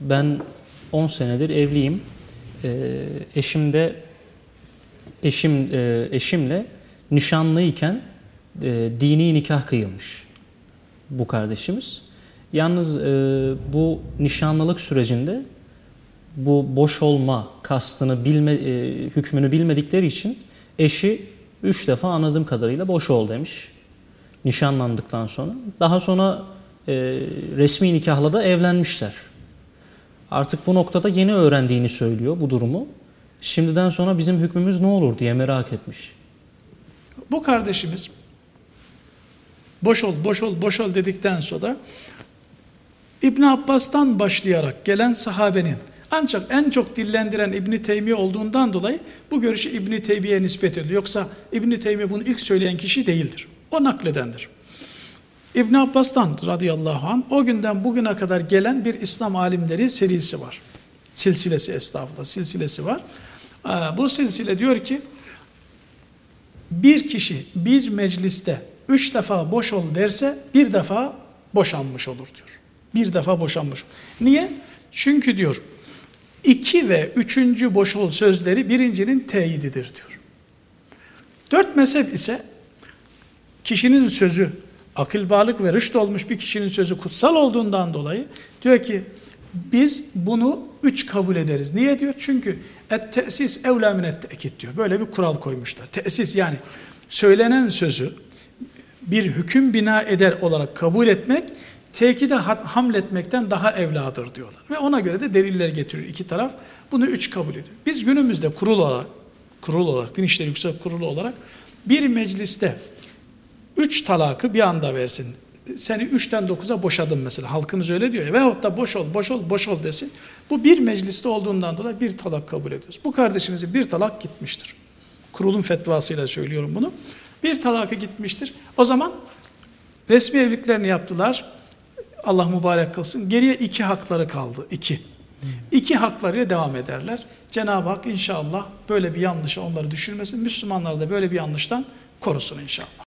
Ben 10 senedir evliyim. Ee, eşim de eşim e, eşimle nişanlıyken e, dini nikah kıyılmış bu kardeşimiz. Yalnız e, bu nişanlılık sürecinde bu boş olma kastını bilme e, hükmünü bilmedikleri için eşi üç defa anladığım kadarıyla boş ol demiş nişanlandıktan sonra. Daha sonra e, resmi nikahla da evlenmişler. Artık bu noktada yeni öğrendiğini söylüyor bu durumu. Şimdiden sonra bizim hükmümüz ne olur diye merak etmiş. Bu kardeşimiz boş ol, boş ol, boş ol dedikten sonra İbn Abbas'tan başlayarak gelen sahabenin ancak en çok dillendiren İbn Teymiye olduğundan dolayı bu görüşü İbn Teymiye'ye nispet edilir. Yoksa İbn Teymiye bunu ilk söyleyen kişi değildir. O nakledendir. İbn Abbas'tan radıyallahu anh o günden bugüne kadar gelen bir İslam alimleri serisi var. Silsilesi estağfurullah silsilesi var. Bu silsile diyor ki bir kişi bir mecliste üç defa boş ol derse bir defa boşanmış olur diyor. Bir defa boşanmış. Niye? Çünkü diyor iki ve üçüncü boş ol sözleri birincinin teyididir diyor. Dört mezhep ise kişinin sözü akıl bağlık ve rüşt olmuş bir kişinin sözü kutsal olduğundan dolayı diyor ki biz bunu üç kabul ederiz. Niye diyor? Çünkü et tesis evla minet tekit diyor. Böyle bir kural koymuşlar. Tesis yani söylenen sözü bir hüküm bina eder olarak kabul etmek tekide hamletmekten daha evladır diyorlar. Ve ona göre de deliller getiriyor iki taraf. Bunu üç kabul ediyor. Biz günümüzde kurul olarak, kurul olarak, Din İşleri Yüksek Kurulu olarak bir mecliste üç talakı bir anda versin. Seni üçten dokuza boşadım mesela. Halkımız öyle diyor. Veyahut da boş ol, boş ol, boş ol desin. Bu bir mecliste olduğundan dolayı bir talak kabul ediyoruz. Bu kardeşimizin bir talak gitmiştir. Kurulun fetvasıyla söylüyorum bunu. Bir talakı gitmiştir. O zaman resmi evliliklerini yaptılar. Allah mübarek kılsın. Geriye iki hakları kaldı. İki. İki haklarıyla devam ederler. Cenab-ı Hak inşallah böyle bir yanlışı onları düşürmesin. Müslümanları da böyle bir yanlıştan korusun inşallah.